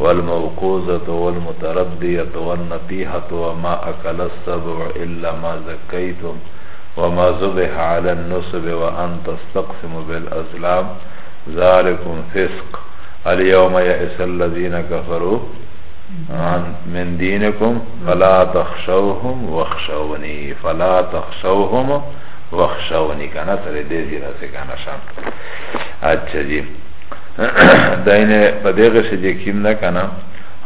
والموقوزة والمتردية والنطيحة وما أكل السبع إلا ما زكيتم وما زبح على النصب وأن تستقسم بالأسلام ذالکم فسق اليوم يئس الذين كفروا من دينكم فلا تخشوهم واخشوني فلا تخشوهم واخشوني کنا سره دې زیرا سے کنا شان اچھا جی داینه په دغه شې چې کیم نه کنه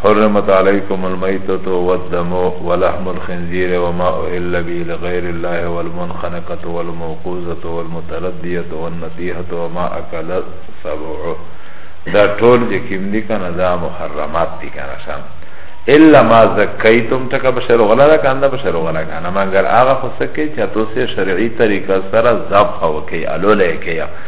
حرمت علیکم المیتۃ والدم ولحم الخنزیر وما اهل به لغیر الله والمنخنقۃ والموقوذۃ والمتردیۃ والنطیحۃ وما اکل سبع دا ټول چې کیم دي کنه دا محرمات دي کنه شام الا ما زکیتم تک بشر غلا را کنده بشر غلا کنه مگر هغه خو سکه چې تاسو شرعي طریقه سره ذبح وکي الو لکه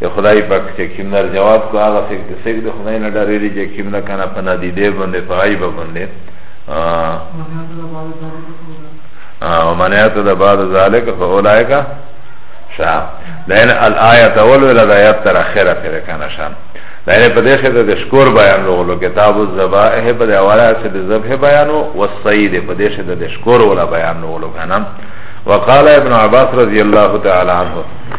د خدای پاک چې کیم در جواب کو هغه سیک د سیک د خدای نه ډاریری چې کیم نه کنه په نادیده باندې په عیب باندې او منعت د بعد ذالک فاولائک شا لین الایت اول ول آیات تر اخره پر کنه شان لین په دې خدای د شکور بیان لوګلو کتاب الذبائح په دې حواله چې د ذبح بیان او الصید په دې خدای د شکور ولا بیان لوګلو کنه وقال ابن عباس رضی الله تعالی عنہ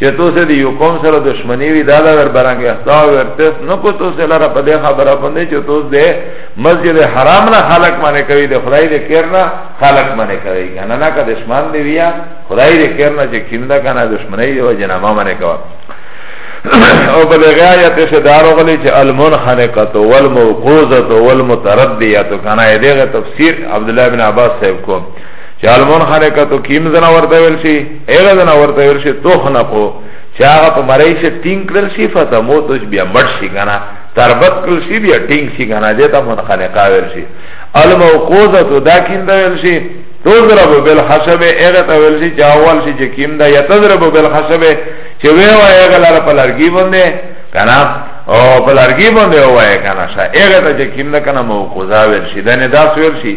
چه تو سه دی یو قوم سره دشمنی وی دادا ور برانگ احتاو ور تس نکو تو سه لره پا دی خبره بنده چه تو دی مسجد حرام نا خلق مانه کوي دی خدای دی کرنا خلق مانه کوي کنه نا که دشمن دی ویا خدای دی کرنا چه کم دا کنه دشمنی دی و جنما مانه کوي او بل غایت سے دارو غلی چه المنخنقت والموقوزت والمتردیت کنا ایدیغ تفسیر عبداللہ بن عباس صاحب کو چه المنخنقه تو کیم زنا ورته ویل شي ایغه زنا ورته ویل شي تخنقو چه هغه په مړی شي ټینګ کړل شي فتموتش بیا مړ شي کنه تربت کړل شي بیا ټینګ شي کنه دې ته منخنقه ویل شي الموقوزه تو دا کیم دا ویل شي تضرب بالحسب ایغه ته ویل شي چې اول شي چې کیم دا یتضرب بالحسب چې وی وای ایغه لاره په لرګي باندې کنه او په لرګي باندې وای کنه شا ایغه ته چې کیم دا کنه موقوزه ویل شي دا نه دا ویل شي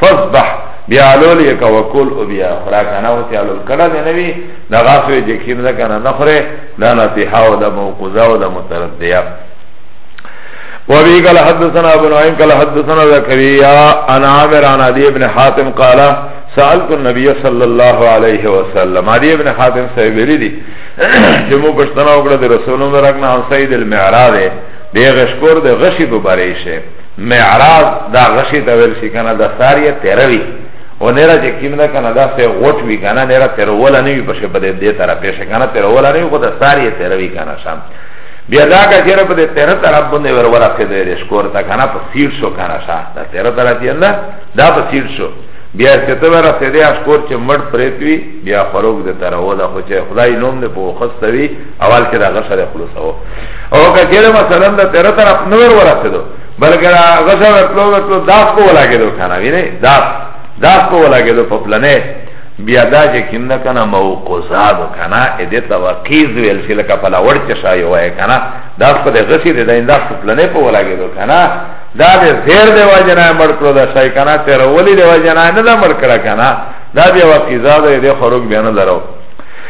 فصبح بیا علول یکا وکول او بیا خورا کانا و تی علول کلا دی نوی دا غاسوی جکیم دا کانا نخوره دا نتیحا و دا موقوزا و دا متردیا وابي قال حدثنا ابو نعيم قال حدثنا زكريا عن عامر عن ابي بن حاتم قال سألت النبي صلى الله عليه وسلم ابي بن حاتم صاحب لي چې مو پښتنه وکړه د رسول الله رکنا عن سيد المعراج دی غشکور د غشي په باره شه معراض دا غشی ته ویل شي کنه دا ساریه تیروي او نره چې کیم ده کنه دا سه غوټ وی کنه نره تیروله نه وي پښه بده دې طرف پېښ کنه تیروله نه وي خو دا ساریه تیروي کنه شام بیا دا که چیرې په دې تیره طرف باندې ور ورکه دې شکور تا کنه په سیر شو کنه شا دا تیره طرف یې نه دا په سیر شو بیا چې ته ور سره دې شکور چې مړ پرېتوي بیا خروج دې تیروله خو چې خدای نوم دې په خستوي اول کې دا غسر خلاص او او کله مثلا د تیر طرف نور ورسېدو بلکې غسر ورتلو ورتلو داس کو ولاګېدو کنه ویني داس داس کو ولاګېدو په پلانې بیا دا چې کیندا کنه موقوزا دو کنه ا دې توقیز ویل چې لکه په لاور چې شای وای کنه دا په دې غسی دې دا انده په پلانې په ولاګې دو کنه دا دې زیر دې واجنا مړ کړو دا شای کنه تیر ولې دې واجنا نه مړ کړه کنه دا بیا وقیزا دې خروج بیان درو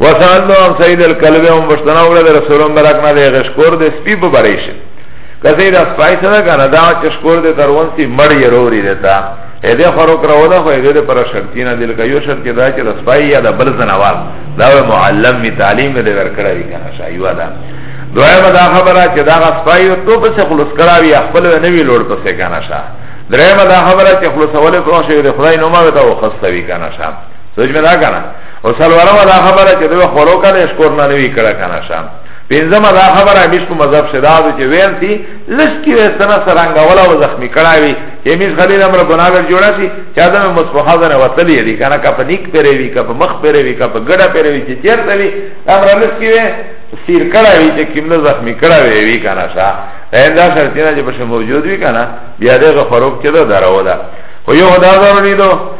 وسالو هم سید الکلب هم بشتنا وګړه د رسولم برک نه دی غشکور د سپی په بریش کزه دا سپای سره کنه دا چشکور د ترون سی مړ یې روري دیتا اې دې خورو کرو دا خو دې پر شرطینا دل کا یو شرط کې دا چې د سپای یا د بل زنوال دا معلم می تعلیم دې ورکړی وی کنه شایوا دا دویمه دا خبره چې دا سپای او تو په خلص کراوی خپل نه وی لوړ پسې کنه شاه درېمه دا خبره چې خلصول کوم شي د خدای نومه وته او خسته وی کنه شاه سوچ می دا کنه او سلورم دا خبره چې دوی خورو کنه اشکور نه نوی کړه کنه شام پنځم دا خبره همیش په مذهب شدا ده چې ویل تی لسکی وسنه سرنګ ولا و زخمی کړاوی چې همیش خلیل امر ګناګر جوړا شي چې ادم مصفحه ده وتلی دی کنه کا پنیک پرې وی کا مخ پرې وی کا ګډه پرې وی چې چیرته وی امر لسکی وی سیر کړاوی چې کیمنه زخمی کړاوی وی کنه شا دا شرطونه چې په موجود وی کنه بیا دغه فروق چې دا درو ده خو یو دا ضروري ده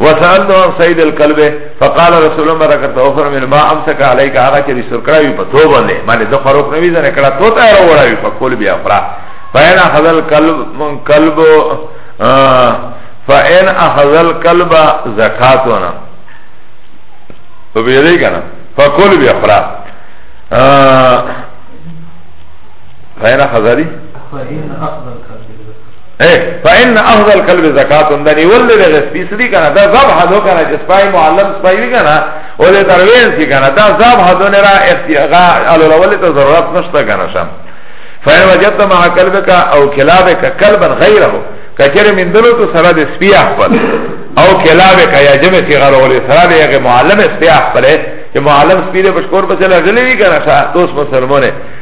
وسألتو عن سيد القلب فقال رسول الله برکت او فرمایل ما امسك عليك هغه چې رسول کړی په تو باندې باندې د فاروق نبی زنه کړه تو ته راوړی په کول بیا فرا فین اخذ القلب من قلب فین اخذ القلب زکاتنا تو به دې کنه فکول بیا فرا فین اخذ فین اخذ القلب فإن أخذ الكلب زكاة دا نیول دی دغه سپی سدی کنه دا ذبح دو کنه چې سپای معلم سپای وی کنه او دې تروین سی کنه دا ذبح دو نه را اختیاغا الولول ته ضرورت نشته کنه شم فإن وجدت مع كلبك او كلابك كلبا غيره کچر من دلو تو سره د سپی خپل او كلابك یا جمع سی غره ولې سره د یغه معلم سپی خپل چې معلم سپی له بشکور په چلا غلې وی کنه شاه دوست مسلمانه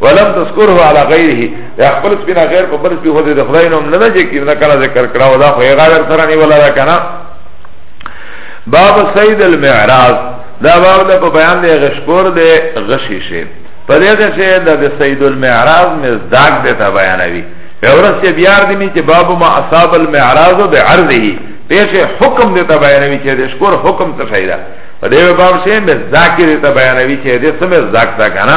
ولم تذكره على غيره يا خپل سپینا غیر په بل سپی خو دې خدای نوم نه چې کیم نه کله ذکر کړه ودا خو یې غیر سره نه ولا کنه باب سید المعراض دا باب د په بیان دی غشکور دی غشی شي په دې کې چې د سید المعراض مزداق دی ته بیانوي اورس یې بیار دی چې باب ما اصاب المعراض بعرضه پیش حکم دی ته بیانوي چې د شکر حکم څه شي دا په دې باب شي مزداق دی ته بیانوي چې دې سم مزداق تا کنه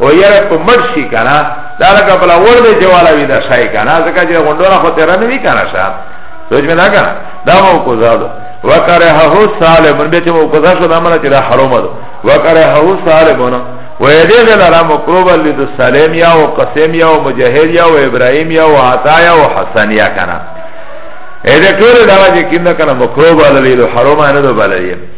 او یره په مړ شي کنه دا لکه بل ور دې جواله وی دا شای کنه ځکه چې غوندونه خو تیر نه وی کنه شاه سوچ مې نه کنه دا مو کو زادو وکرهه صالح من به چې مو کو زادو دا مله چې دا حرام ده وکرهه صالح بونه و دې لرا مکروب لید سلیم یا او قسم یا او مجاهد یا او ابراهیم یا او عطا یا او حسن یا کنه اې دې ټول دا چې کیندا کنه مکروب لید حرام نه ده بلې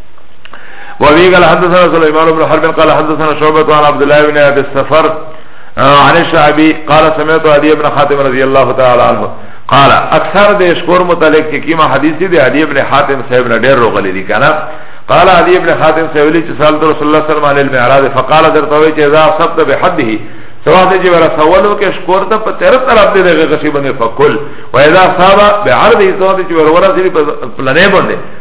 وابي قال حدثنا سليمان بن حرب قال حدثنا شعبة عن عبد الله بن ابي السفر عن الشعبي قال سمعت ابي بن حاتم رضي الله تعالى عنه قال اکثر د اشکور متعلق چې کیما حدیث دی علی ابن حاتم صاحب نه ډیر روغلی دی کنه قال علی ابن حاتم صاحب لی چې سال رسول الله صلی الله علیه وسلم معراج فقال درته وی چې اذا صبت بحده سواء چې ورا سوالو کې اشکور ته په تیر طرف دی دغه غشي باندې فقل و اذا صاب بعرضه سواء چې ورا سری په پلانې باندې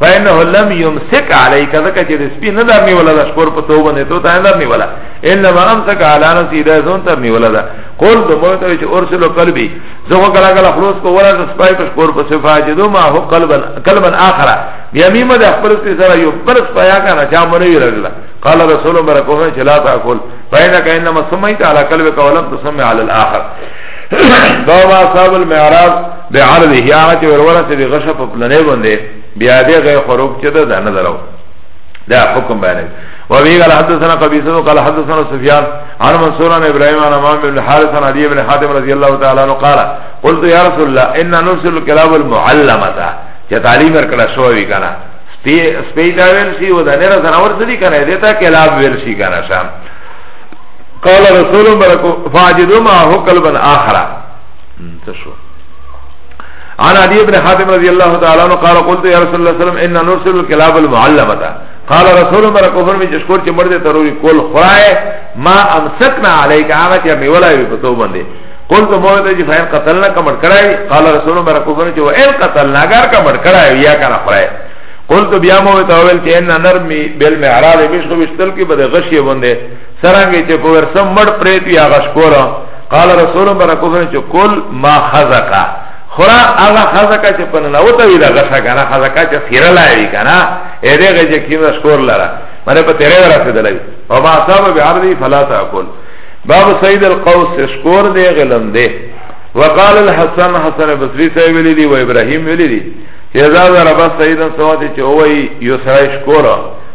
فإنه لم يمسك عليك ذکا چې د سپی نه در نیولا د شکور په توبه نه تو ته در نیولا انما امسك على نفسي دا زون تر نیولا دا قول د مو ته چې ارسل قلبي زه کلا کلا خلاص کو ولا د سپای په شکور په صفات دو ما هو قلبا قلبا اخر بیا میمه د خپل سپی سره یو پر سپایا کنه چا مونږ یې راغلا قال رسول الله برکوه چې لا تاكل فإنك انما سميت على قلبك ولم تسمي على الاخر دوما صاحب المعراض به عرض هي هغه چې ورور ته به غشه په پلنې باندې بیا دې غي خروج چې ده نه درو دا حکم باندې و وی قال حدثنا قبيصه قال حدثنا سفيان عن منصور عن ابراهيم عن امام بن الحارث عن علي بن حاتم رضي الله تعالى عنه قال قلت يا رسول الله ان نرسل الكلاب المعلمه چې تعلیم ورکړه شو وی کنه سپی دا ویل شي و دا نه را زناور څه دي کنه دیتا کلاب ویل شي کنه شام قال رسول برکو فاجدو ما هو قلبا اخره تشو عن علي بن حاتم رضي الله تعالى عنه قال قلت يا رسول الله صلى الله عليه وسلم ان نرسل الكلاب المعلمه قال رسول الله رکوفر می چشکور چې مرده تروری کول خړای ما امسکنا عليك هغه چې می ولای په تو باندې قلت موته چې فهم قتلنا کمر کړای قال رسول الله رکوفر چې وان قتلنا اگر کمر کړای یا کنه خړای قلت بیا موته اول چې ان نرمي بالمعراض بشو بشتل کې بده غشي باندې سرنګ چې په ورسم مړ پریت یا غشکور قال رسول برکو فرمایي چې کل ما خزکا خورا هغه خزکا چې په ننوته وی دا غشا کنه خزکا چې سیره لایي کنه اې دغه چې کیمه شکور لره مره په تیرې ورسېدلې او ما صاحب به عرضی فلا تاكل باب سید القوس شکور دی غلم دی وقال الحسن حسن بصری صاحب ویلی دی و ابراهیم ویلی دی اذا ضرب سیدا سواد چې وای یو سره شکور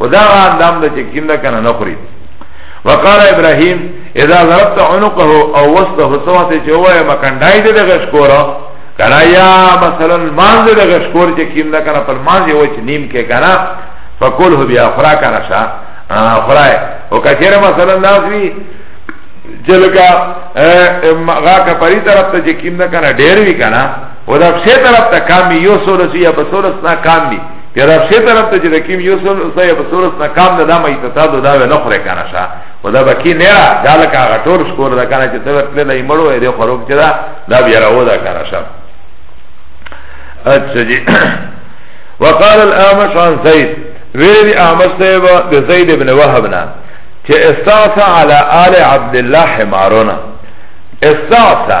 و دا غا اندام دا چه کم دا کنه نخوری وقال ابراهیم اذا ضربت عنقه او وسطه سواته چه اوه مکندائی ده ده غشکورا کنا یا مثلا مانز ده غشکور چه کم دا کنه پر مانز یو چه نیم که کنه فکل هو بیا خورا کنه شا خورای و کچیر مثلا ناس بی چه لکا غا کپری طرف تا چه کم دا کنه دیر بی کنه و دا پسی طرف تا کام بی یو سولسی یا بسولس نا کام بی یا دا شه طرف ته چې د کیم یو سول سه په صورت نه کام نه دا مې ته تا دا و نه خره کنه شا و دا بکی نه را دا لکه هغه ټول شکور دا کنه چې ته ورته نه مړو دې خروج چې دا دا بیا راو دا کنه شا اچھا جی وقال الاعمش عن زید ویری اعمش صاحب د زید ابن وهب نه چې استعصى على آل عبد الله حمارنا استعصى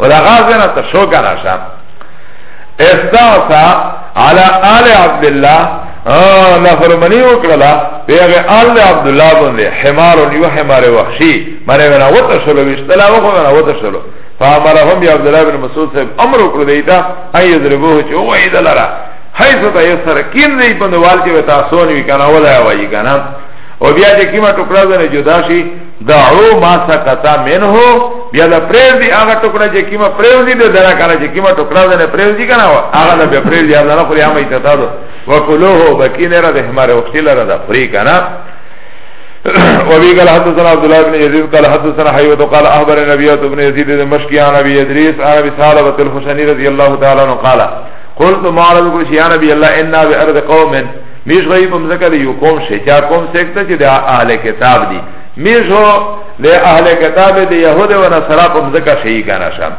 و دا غازینا تا شو کنا شا استعصا على آل عبداللہ نفرمنی وکړه پیغه آل عبد الله باندې حمار یو حمار وحشی مره ونه وته شلو وشتلا وکړه وته شلو فامرهم عبد الله بن مسعود صاحب امر وکړه دیتا اي ضربوه چې وای دلرا حيث ته یو سره کین دی په نوال کې وتا سونی کنه ولا وای کنه او بیا چې کیما ټوکړه نه جدا شي دعو ما سکتا منه بیا دا پریل دی آغا ٹکڑا چه کما پریل دی ده درا کانا چه کما ٹکڑا ده نه پریل دی کنا آغا ده بیا پریل دی آغا نخوری آمه ایتتا ده وکلوه بکی نره ده همار وقتی لره ده خوری کنا وبي قال حدثنا عبد الله بن يزيد قال حدثنا حيوة قال أخبر النبيات بن يزيد المشكي عن أبي يدريس عن أبي ثعلبة الخشني رضي الله تعالى عنه قال قلت معرض كل شيء يا نبي الله إنا بأرض قوم میش غیب هم ذکر یو قوم شی چا قوم سکتا چه ده اهل کتاب دی میش هو ده اهل کتاب ده یهود و نصرا قوم ذکر شیی کانا شم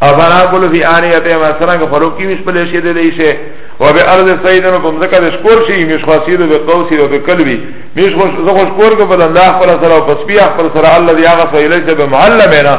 افنا کلو فی آنیت ایم اصلا که خروکی میش پلیشی ده دیشه و به ارض سیدن قوم ذکر ده شکور شیی میش خاصی ده قوسی ده کلوی میش خوش شکور که بدن ده اخبر سرا و پسپی اخبر سرا اللہ دی آغا سویلی سبه محلمینا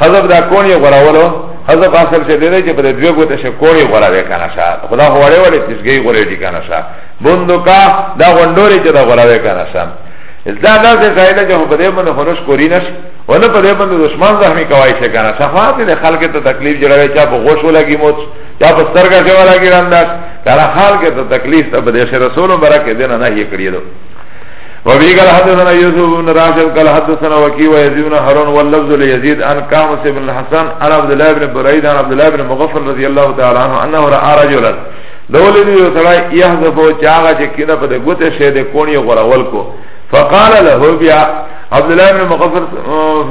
حذف دا کونی غراولو حذف اصل چه دیده چه پده دوی گوته شه کونی غراوه کنه شا خدا خوڑه ولی تشگی غره دی کنه شا بندوکا دا غندوری چه دا غراوه کنه شا دا دا سه سایده چه پده بند خونش کوری نش و نه پده بند دشمن زخمی کوائی شه کنه شا خواه تیده خلق تا تکلیف جراوه چا پا غوشو لگی موت چا پا سترگا شوا لگی رندش کنه خلق تا تکلیف تا بده شه رسول برک دینا نهی کریدو وبه قال حدثنا يوسف بن راشد قال حدثنا وكيع ويزيد بن هارون واللفظ ليزيد عن قامس بن الحسن عن عبد الله بن بريد عن عبد الله بن مغفر رضي الله تعالى عنه انه راى رجلا دوله دی سړی يحذف چاغه چې کینه په ګوته شه د کونی غرول کو فقال له بیا عبد الله بن مغفر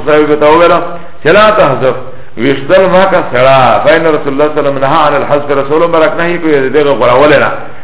صاحب ته ویلا چلا تحذف وشتل ما کا سړا فین رسول الله صلی الله علیه وسلم نه عن الحذف رسول برک نه کوي دغه غرول نه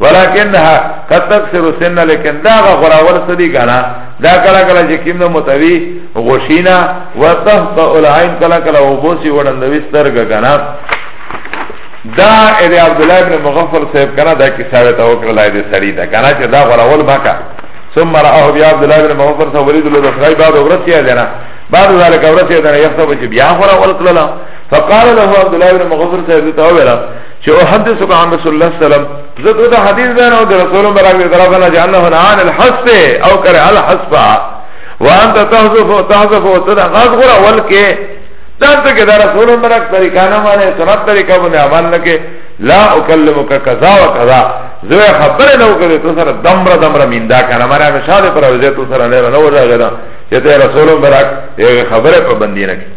ولكنها قد تكسر سن لكن دا غراول سدي غنا دا کلا کلا چې کیمنه متوي غشینا وتحت العين کلا کلا وبوسي وړندوي سترګ غنا دا ابي عبد الله بن مغفل صاحب کنا دا کی ثابت او کړه لای دي سړی دا کنا چې دا غراول باکا ثم راه ابي عبد الله بن مغفل صاحب ولید له دفرای بعد ورته یې دنا بعد ذلك ورته یې دنا یخته چې بیا غراول کړه فقال له عبد الله بن مغفل صاحب ته ویلا چه احدثك عن رسول الله صلی الله علیه وسلم زه تو دا حدیث بیان او رسول مبارک دی طرف نه جانه عن الحسب او کرے الحسب وانت تحذف تحذف وتدا غزغر اول کې دانته کې دا رسول مبارک طریقہ نه مانه سنت طریقہ باندې عمل نه کې لا اکلمک قضا و قضا زه خبر نه وکړې تو سره دمر دمر میندا کنه مره مشاله پر وځه تو سره نه نه ورغلا چې ته رسول مبارک یو خبره په بندینه کې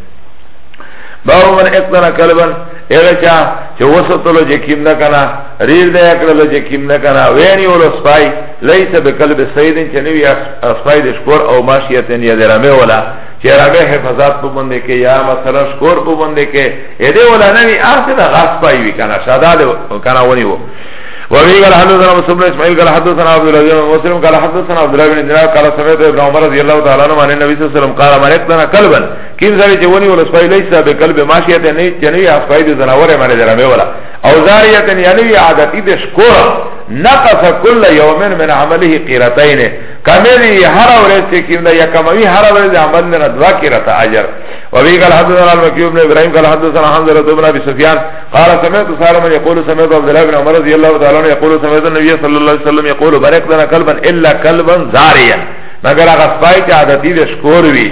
باو من اتنا کلبن ایره چا چه وسطلو جه کم نکنا ریر ده اکرلو جه کم نکنا وینی ولو سپای لیسا بکلب سیدن چه نوی سپای ده شکور او ماشیتن یا ده رمه ولا چه رمه حفظات پو بنده که یا مثلا شکور پو بنده که ایده ولا نوی آخی ده غاز پای وی کنا شادا ده کنا ونی وو وابي قال حدثنا مسلم بن اسماعيل قال حدثنا عبد الله بن مسلم قال حدثنا عبد الله بن دينار قال سمعت ابن عمر رضي الله تعالى عنه عن النبي صلى الله عليه وسلم قال من اقتنى كلبا کیم زوی چې ونی ول سپای لیس به قلب ماشیه ته نه چې نه اسپای دي زناوره باندې درمه ولا او زاریه ته نه نه عادتي د شکور نقص كل يوم من عمله قيرتين کمری هر ورځ چې کیم دا یا کموی هر ورځ عمل نه دوا کیرت اجر وبي قال حدثنا الوكيع بن ابراهيم قال حدثنا حمزه بن ابي سفيان قال سمعت سالم يقول سمعت عبد الله بن عمر رضي الله تعالى عنه يقول سمعت النبي صلى الله عليه وسلم يقول بركتنا قلبا الا قلبا زاريا مگر هغه سپای چې عادتي د شکور وي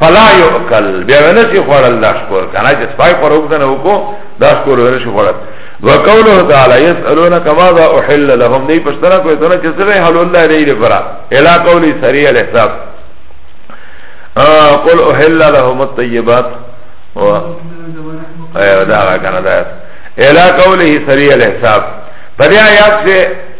فلا یؤکل بیا ونسی خوړل دا شکور کنه چې سپای پر وګدنه وکړو دا شکور ونسی خوړل وقوله تعالی يسالونك ماذا احل لهم دی پښتنه کوي ته چې سره حل الله دی لپاره الا قولی سریع الحساب قل احل لهم الطيبات و ايوه دا کنه دا الا قوله سریع الحساب پر آیات سے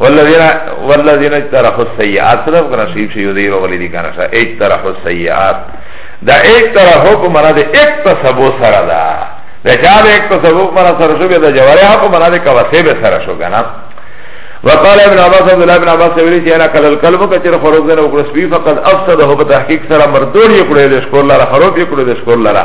والذین والذین اجترحوا السیئات صرف کنه شیب شیو دی رو غلی دی کنه شا اجترحوا السیئات دا اجترحوا په معنا د اکتسبو سره دا دا چا د اکتسبو په معنا سره شو دا جوارح په معنا د کوسه به سره شو کنه وقال ابن عباس عبد الله ابن عباس ویلی چې انا کل القلب کچر خروج نه وکړ سپی فقط افسده په تحقیق سره مردول یې کړو د شکر لاره خراب یې کړو د شکر لاره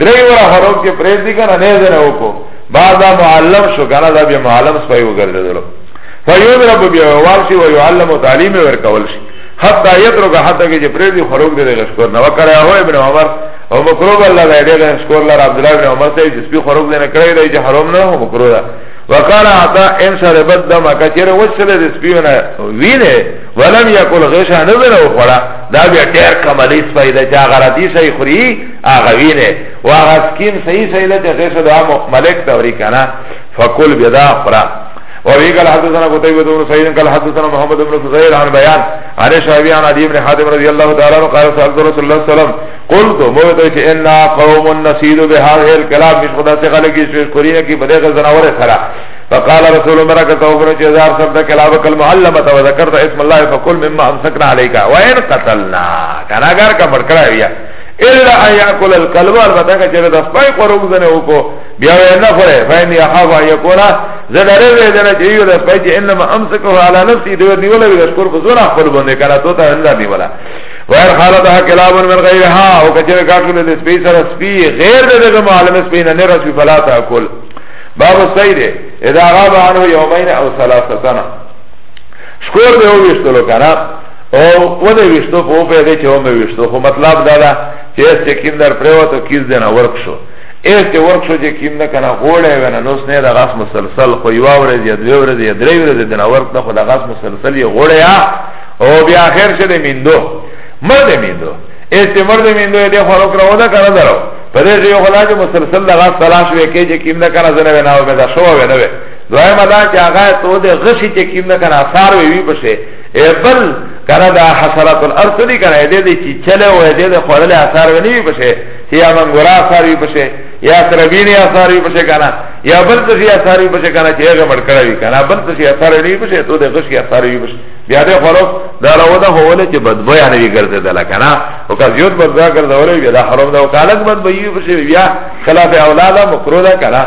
دری ورا خروب که پرید دی کنه نیزه نو کو بعدا معلم شو کنه دا بیا معلم سپای وگرده دلو فیضرب بیا وال شی و یعلم و تعلیم ورکول شی حتی یترک حتی که جه پرید دی خروب دی غشکور نو کرده هو ابن عمر او مکروب اللہ دا ایده غشکور لر عبدالله ابن عمر سای جس پی خروب دی نکره دی جه حرام نه مکرو دا وقال عطا ان شربت دم کچر وصل د سپیونه وینه ولم یکل غشا نظر او خړه دا بیا ډیر کمالیس پیدا چا غراتی شي خوري آغا وینه و آغا سکیم صحیح صحیح لچه غیسه دعا ملک دوری کنا فکل بیدا خورا وفي قال حدثنا قتيبة بن سعيد قال حدثنا محمد بن فزير عن بيان عن الشعبي عن عدي بن حاتم رضي الله تعالى عنه قال سألت رسول الله صلى الله عليه وسلم قلت موت ان قوم نسيد بهذا الكلام مش خدا سے خلق کی شکریہ کی بدے کا زناور سرا فقال رسول الله برکت او فرج ازار سب دا کلابک المعلمت و ذکرت اسم الله فقل مما امسکنا علیکا وین قتلنا کنا گار کا مرکڑا ہویا الا ان ياكل الكلب البته که چیرې د سپای خوروک زنه وکړو بیا یې نه خوره فین یا خوا یا کورا زړه دې دې چې یو د سپای چې انما امسکه على نفسي دې نیولې د شکر په زور خپل باندې کړه ته ته الله دی ولا غیر خالتها کلاب من غیرها او که چیرې کاکل دې سپی سره سپی غیر دې معلم سپی نه نه رسي فلا تاكل باب السيد اذا غاب عنه يومين او ثلاثه شکور به او وشتلو کنه او و ده وشتو پو پیده چه هم وشتو خو مطلب دادا چه ایس چه کم در پریواتو کیز دینا ورک شو ایس چه ورک شو چه کم نکنه غوڑه وینا نوس نه ده غاس مسلسل خو یو ورز یا دوی ورز یا دری ورز دینا ورک نه خو ده غاس مسلسل یا غوڑه یا او بیا خیر شده میندو مرد میندو ایس چه مرد میندو ده خو رک رو ده کنه درو پده شو خدا چه مسلسل ده غاس تلاش وی که چه کم نکنه زنه وی ناو می ده شو وی نوی دوائم ادا چه آغا تو ده غشی چه کم ده کنا اثار وی وی پشه ای بل کنا ده حسرات الارض دی کنا ایده ده چی چله و ایده ده خورل اثار وی نوی پشه چه یا منگورا اثار وی پشه یا سربینی اثار وی پشه کنا یا بل تشی اثار وی پشه کنا چه ایغه مڑکڑا وی کنا بل تشی اثار وی پشه تو ده غشی اثار وی پشه بیا ده خورو ده رو ده خوله چه بدبو یا نوی کرده دلا کنا و که زیود بدبو کرده ولی بیا ده حرم ده و کالک بدبو یوی پشه بیا خلاف اولادا مکرو ده کنا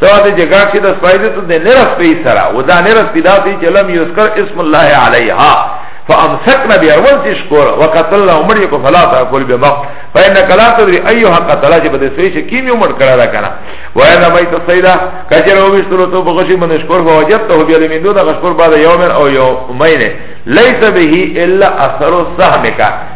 سوا دې چې ګاکې د سپای دې ته دې نرس پی سره و دا نرس پی دا سی چې لم یذکر اسم الله علیها فامسکنا بیرول سی شکور وقتل عمری کو فلا تاکل بما فإن کلا تدری ایها قتل چې بده سوي چې کیم عمر کړه دا کنه وانا میت سیدا کجرو وشتلو تو بغشی من شکور فوجدته بیل من دون غشکور بعد یوم او یومین لیس به الا اثر السهم کا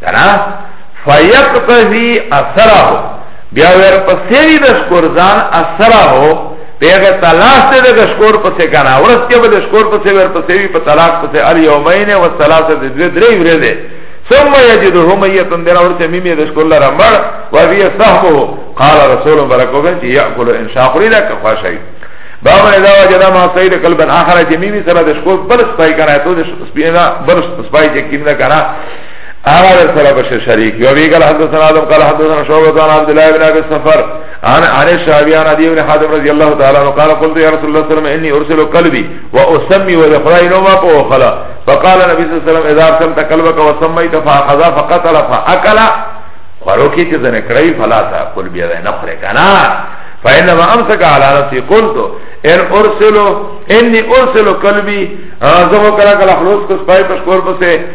کنا فیقتفی اثره بیا ور پسیوی د شکور ځان اثره پیغه تلاش ته د شکور پسې کنا ورس کې به د شکور پسې ور پسیوی په طلاق پسې ال یومین و ثلاثه د دوه درې ورځې ثم یجده میتن در اور چې میمه د شکور لره مړ و بی صحبه قال رسول برکوه چې یاکل ان شاء الله لك خوشی باب اذا وجد ما سيد قلبا اخر جميع سره د شکور بل سپای کنه تو د سپینا بل سپای چې کیندا کنه اغا در سره بشه شریک یو بی قال حدثنا آدم قال حدثنا شعبت عن عبدالله ابن ابی السفر عن عن الشعبی عن عدی ابن حاتم رضی اللہ تعالی عنہ قال قلت یا رسول اللہ صلی اللہ علیہ وسلم انی ارسل قلبی و اسمی و دخلائی نوما پو اخلا فقال نبی صلی اللہ علیہ وسلم اذا ارسلت قلبك وسمیت فاقضا فقتل فاقلا خروکی چیز نکڑی فلا تا قل بیده نخره کنا فإنما أمسك على نفسي قلت إن أرسل إني أرسل قلبي زمو كلا كلا خلوص كس باي پشکور پسه